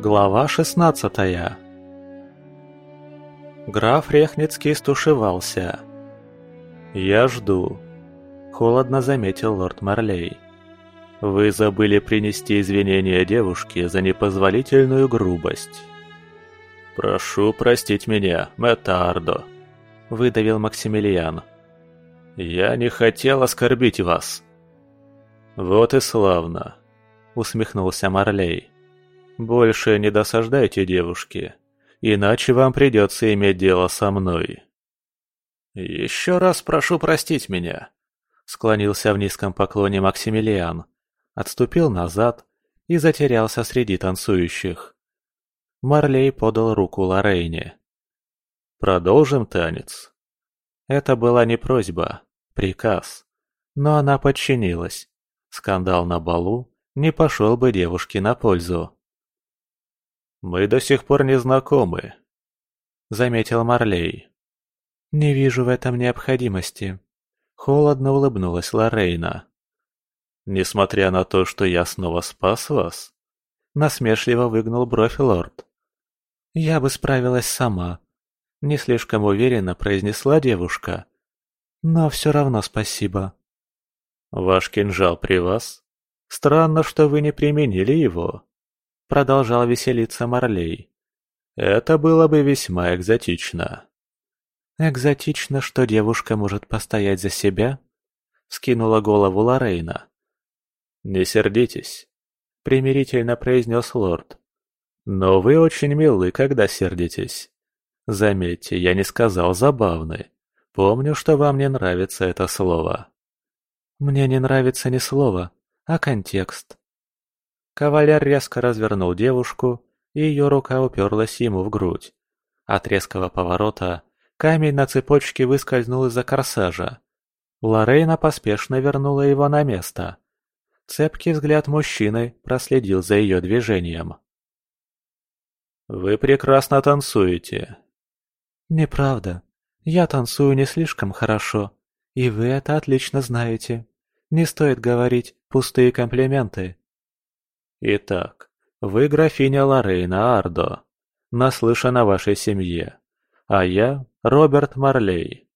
Глава шестнадцатая Граф Рехницкий стушевался. «Я жду», — холодно заметил лорд Марлей. «Вы забыли принести извинения девушке за непозволительную грубость». «Прошу простить меня, Мэтардо», — выдавил Максимилиан. «Я не хотел оскорбить вас». «Вот и славно», — усмехнулся Марлей. «Больше не досаждайте девушке, иначе вам придется иметь дело со мной». «Еще раз прошу простить меня», — склонился в низком поклоне Максимилиан, отступил назад и затерялся среди танцующих. Марлей подал руку Лорейне. «Продолжим танец?» Это была не просьба, приказ, но она подчинилась. Скандал на балу не пошел бы девушке на пользу. «Мы до сих пор не знакомы», — заметил Марлей. «Не вижу в этом необходимости», — холодно улыбнулась Лорейна. «Несмотря на то, что я снова спас вас?» — насмешливо выгнул бровь лорд. «Я бы справилась сама», — не слишком уверенно произнесла девушка. «Но все равно спасибо». «Ваш кинжал при вас? Странно, что вы не применили его», — продолжал веселиться Марлей. «Это было бы весьма экзотично». «Экзотично, что девушка может постоять за себя?» — скинула голову Лорейна. «Не сердитесь», — примирительно произнес лорд. «Но вы очень милы, когда сердитесь. Заметьте, я не сказал забавный. Помню, что вам не нравится это слово». «Мне не нравится не слово, а контекст». Кавалер резко развернул девушку, и ее рука уперлась ему в грудь. От резкого поворота Камень на цепочке выскользнул из-за корсажа. Лорейна поспешно вернула его на место. Цепкий взгляд мужчины проследил за ее движением. «Вы прекрасно танцуете». «Неправда. Я танцую не слишком хорошо, и вы это отлично знаете. Не стоит говорить пустые комплименты». «Итак, вы графиня Лорейна Ардо. Наслышан о вашей семье. А я Роберт Марлей.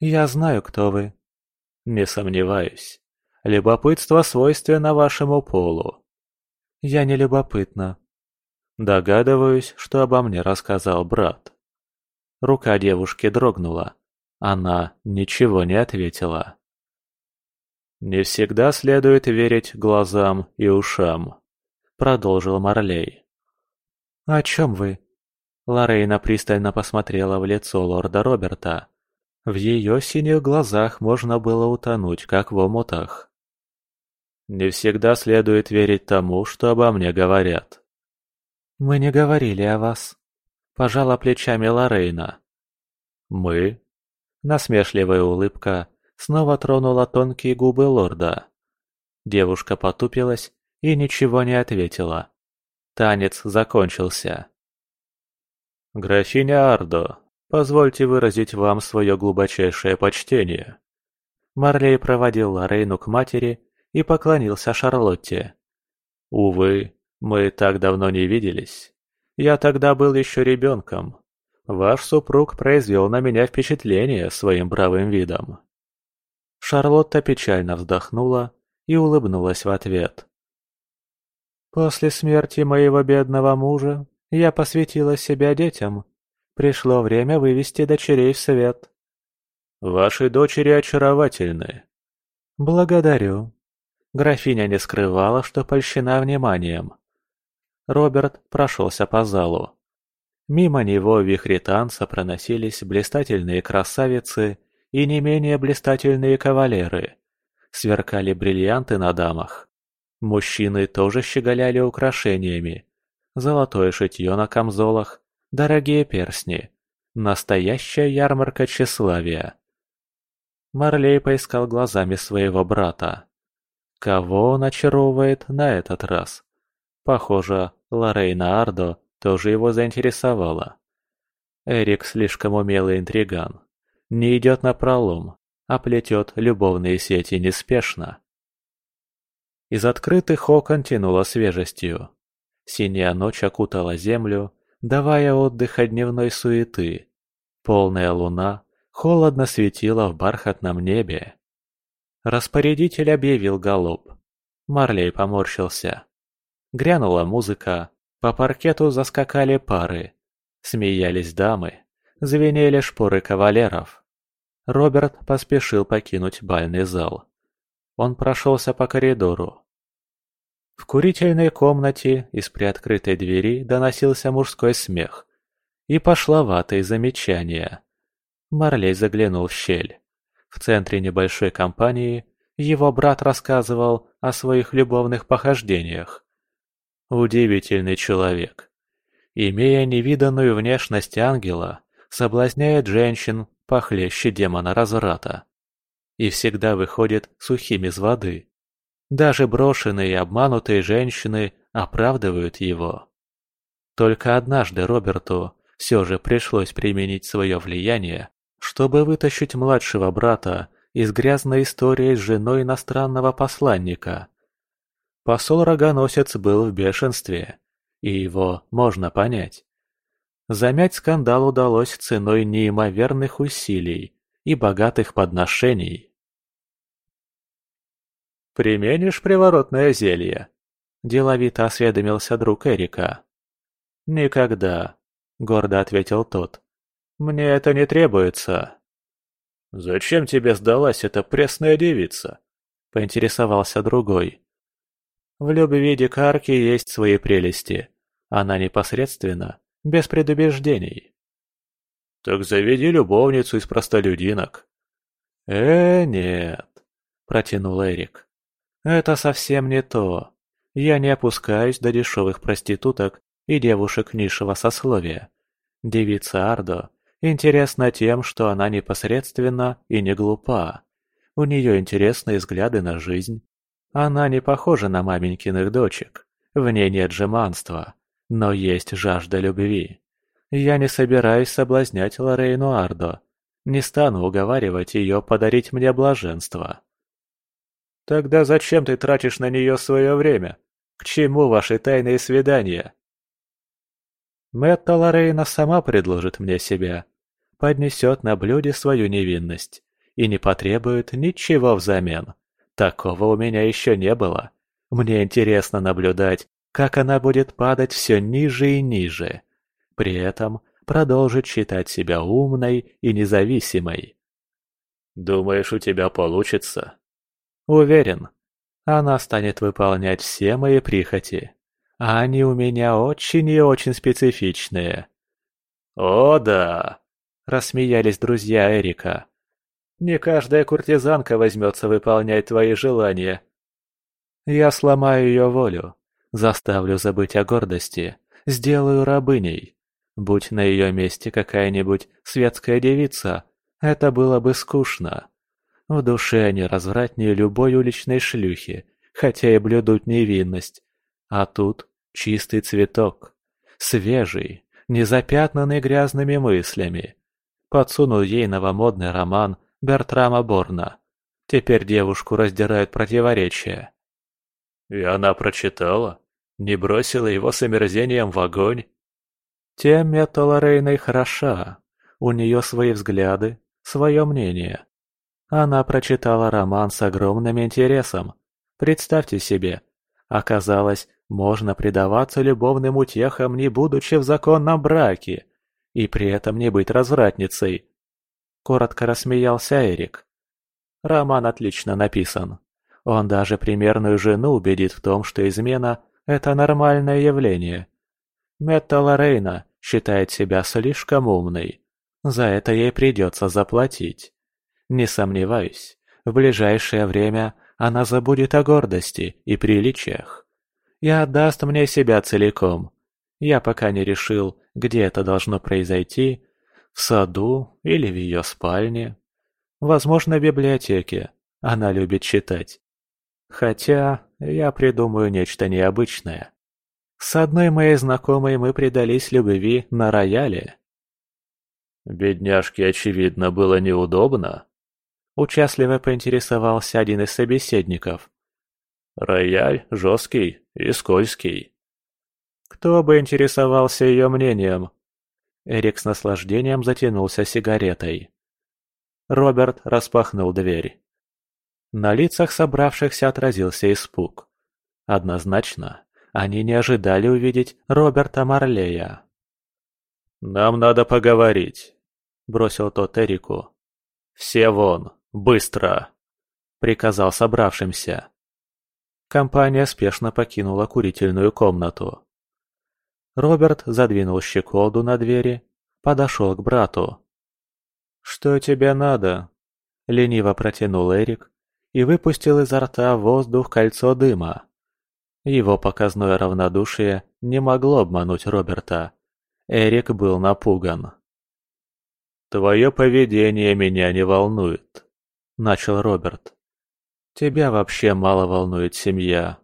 Я знаю, кто вы. Не сомневаюсь. Любопытство свойственно вашему полу. Я не любопытна. Догадываюсь, что обо мне рассказал брат. Рука девушки дрогнула. Она ничего не ответила. «Не всегда следует верить глазам и ушам», — продолжил Марлей. «О чем вы?» Лорейна пристально посмотрела в лицо лорда Роберта. В ее синих глазах можно было утонуть, как в омутах. «Не всегда следует верить тому, что обо мне говорят». «Мы не говорили о вас», – пожала плечами Лорейна. «Мы?» Насмешливая улыбка снова тронула тонкие губы лорда. Девушка потупилась и ничего не ответила. Танец закончился. «Графиня Ардо, позвольте выразить вам свое глубочайшее почтение». Марлей проводил Лорейну к матери и поклонился Шарлотте. «Увы, мы так давно не виделись. Я тогда был еще ребенком. Ваш супруг произвел на меня впечатление своим бравым видом». Шарлотта печально вздохнула и улыбнулась в ответ. «После смерти моего бедного мужа я посвятила себя детям. Пришло время вывести дочерей в свет. Ваши дочери очаровательны. Благодарю. Графиня не скрывала, что польщена вниманием. Роберт прошелся по залу. Мимо него в вихре танца проносились блистательные красавицы и не менее блистательные кавалеры. Сверкали бриллианты на дамах. Мужчины тоже щеголяли украшениями, золотое шитье на камзолах, дорогие перстни. Настоящая ярмарка тщеславия. Марлей поискал глазами своего брата. Кого он очаровывает на этот раз? Похоже, Лорейна Ардо тоже его заинтересовала. Эрик слишком умелый интриган. Не идет на пролом, а плетет любовные сети неспешно. Из открытых окон тянуло свежестью. Синяя ночь окутала землю, давая отдых от дневной суеты. Полная луна холодно светила в бархатном небе. Распорядитель объявил галоп. Марлей поморщился. Грянула музыка, по паркету заскакали пары. Смеялись дамы, звенели шпоры кавалеров. Роберт поспешил покинуть бальный зал. Он прошелся по коридору. В курительной комнате из приоткрытой двери доносился мужской смех и пошловатые замечания. Марлей заглянул в щель. В центре небольшой компании его брат рассказывал о своих любовных похождениях. Удивительный человек. Имея невиданную внешность ангела, соблазняет женщин похлеще демона разврата. И всегда выходит сухим из воды. Даже брошенные и обманутые женщины оправдывают его. Только однажды Роберту все же пришлось применить свое влияние, чтобы вытащить младшего брата из грязной истории с женой иностранного посланника – Посол-рогоносец был в бешенстве, и его можно понять. Замять скандал удалось ценой неимоверных усилий и богатых подношений. «Применишь приворотное зелье?» – деловито осведомился друг Эрика. «Никогда», – гордо ответил тот. «Мне это не требуется». «Зачем тебе сдалась эта пресная девица?» – поинтересовался другой. В любви дикарки есть свои прелести. Она непосредственно, без предубеждений. Так заведи любовницу из простолюдинок. Э, нет, протянул Эрик. Это совсем не то. Я не опускаюсь до дешевых проституток и девушек низшего сословия. Девица Ардо интересна тем, что она непосредственна и не глупа. У нее интересные взгляды на жизнь, она не похожа на маменькиных дочек. В ней нет жеманства, но есть жажда любви. Я не собираюсь соблазнять Лорейну Ардо. Не стану уговаривать ее подарить мне блаженство. Тогда зачем ты тратишь на нее свое время? К чему ваши тайные свидания? Мэтта Лорейна сама предложит мне себя, поднесет на блюде свою невинность и не потребует ничего взамен. Такого у меня еще не было. Мне интересно наблюдать, как она будет падать все ниже и ниже. При этом продолжит считать себя умной и независимой. «Думаешь, у тебя получится?» «Уверен. Она станет выполнять все мои прихоти. А они у меня очень и очень специфичные». «О, да!» – рассмеялись друзья Эрика. Не каждая куртизанка возьмется выполнять твои желания. Я сломаю ее волю, заставлю забыть о гордости, сделаю рабыней. Будь на ее месте какая-нибудь светская девица, это было бы скучно. В душе они развратнее любой уличной шлюхи, хотя и блюдут невинность. А тут чистый цветок, свежий, не запятнанный грязными мыслями. Подсунул ей новомодный роман – Бертрама Борна. Теперь девушку раздирают противоречия. И она прочитала? Не бросила его с омерзением в огонь? Тем Метта Лорейной хороша. У нее свои взгляды, свое мнение. Она прочитала роман с огромным интересом. Представьте себе, оказалось, можно предаваться любовным утехам, не будучи в законном браке, и при этом не быть развратницей. Коротко рассмеялся Эрик. Роман отлично написан. Он даже примерную жену убедит в том, что измена – это нормальное явление. Метта Лорейна считает себя слишком умной. За это ей придется заплатить. Не сомневаюсь, в ближайшее время она забудет о гордости и приличиях. И отдаст мне себя целиком. Я пока не решил, где это должно произойти, в саду или в ее спальне. Возможно, в библиотеке. Она любит читать. Хотя я придумаю нечто необычное. С одной моей знакомой мы предались любви на рояле. Бедняжке, очевидно, было неудобно. Участливо поинтересовался один из собеседников. Рояль жесткий и скользкий. Кто бы интересовался ее мнением? Эрик с наслаждением затянулся сигаретой. Роберт распахнул дверь. На лицах собравшихся отразился испуг. Однозначно, они не ожидали увидеть Роберта Марлея. «Нам надо поговорить», — бросил тот Эрику. «Все вон, быстро!» — приказал собравшимся. Компания спешно покинула курительную комнату. Роберт задвинул щеколду на двери, подошел к брату. «Что тебе надо?» — лениво протянул Эрик и выпустил изо рта воздух кольцо дыма. Его показное равнодушие не могло обмануть Роберта. Эрик был напуган. «Твое поведение меня не волнует», — начал Роберт. «Тебя вообще мало волнует семья».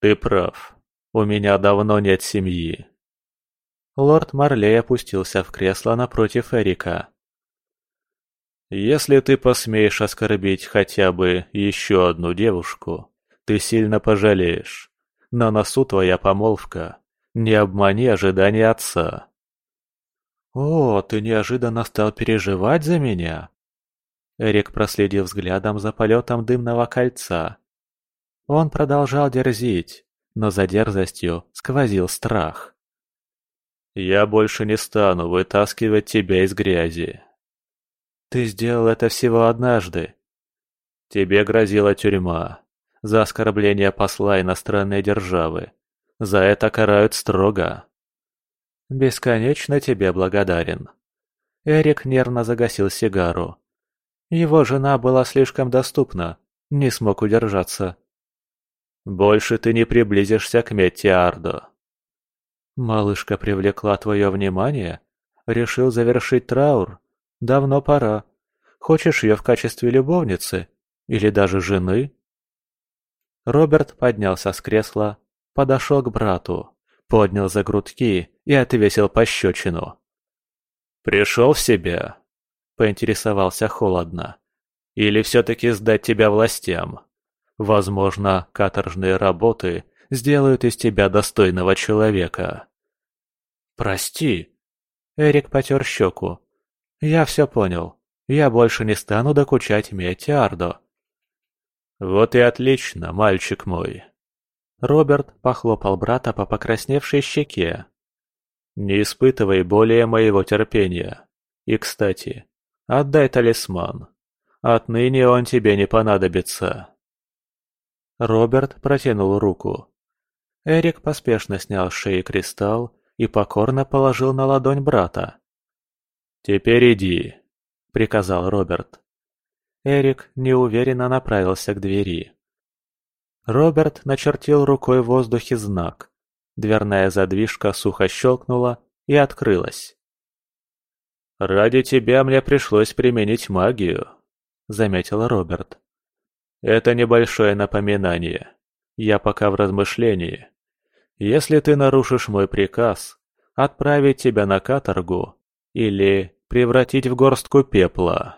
«Ты прав. У меня давно нет семьи». Лорд Марлей опустился в кресло напротив Эрика. «Если ты посмеешь оскорбить хотя бы еще одну девушку, ты сильно пожалеешь. На носу твоя помолвка. Не обмани ожидания отца. «О, ты неожиданно стал переживать за меня?» Эрик проследил взглядом за полетом дымного кольца. Он продолжал дерзить, но за дерзостью сквозил страх. «Я больше не стану вытаскивать тебя из грязи». «Ты сделал это всего однажды». «Тебе грозила тюрьма за оскорбление посла иностранной державы. За это карают строго. Бесконечно тебе благодарен. Эрик нервно загасил сигару. Его жена была слишком доступна, не смог удержаться. Больше ты не приблизишься к Метти Ардо. Малышка привлекла твое внимание? Решил завершить траур? Давно пора. Хочешь ее в качестве любовницы? Или даже жены? Роберт поднялся с кресла, подошел к брату, поднял за грудки и отвесил пощечину. «Пришел в себя?» – поинтересовался холодно. «Или все-таки сдать тебя властям? Возможно, каторжные работы сделают из тебя достойного человека». «Прости!» – Эрик потер щеку. «Я все понял. Я больше не стану докучать Метиардо. «Вот и отлично, мальчик мой!» Роберт похлопал брата по покрасневшей щеке. «Не испытывай более моего терпения. И, кстати, отдай талисман. Отныне он тебе не понадобится». Роберт протянул руку. Эрик поспешно снял с шеи кристалл и покорно положил на ладонь брата. «Теперь иди», — приказал Роберт. Эрик неуверенно направился к двери. Роберт начертил рукой в воздухе знак. Дверная задвижка сухо щелкнула и открылась. «Ради тебя мне пришлось применить магию», — заметил Роберт. «Это небольшое напоминание. Я пока в размышлении. Если ты нарушишь мой приказ, отправить тебя на каторгу или превратить в горстку пепла».